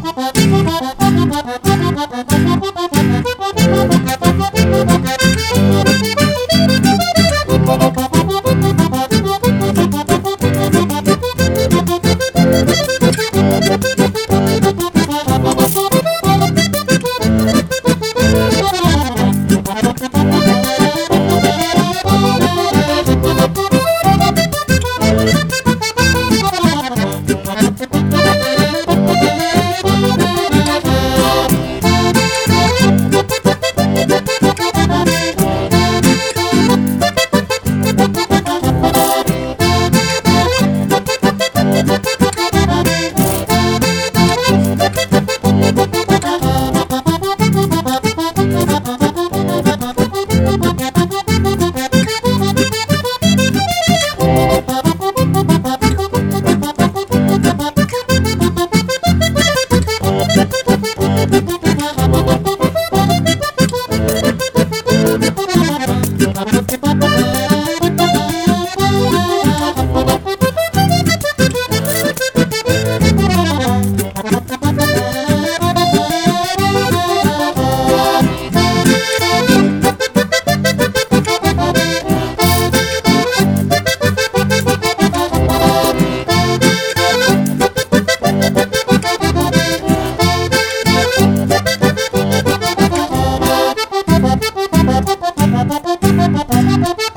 Thank you. Thank you. Bye.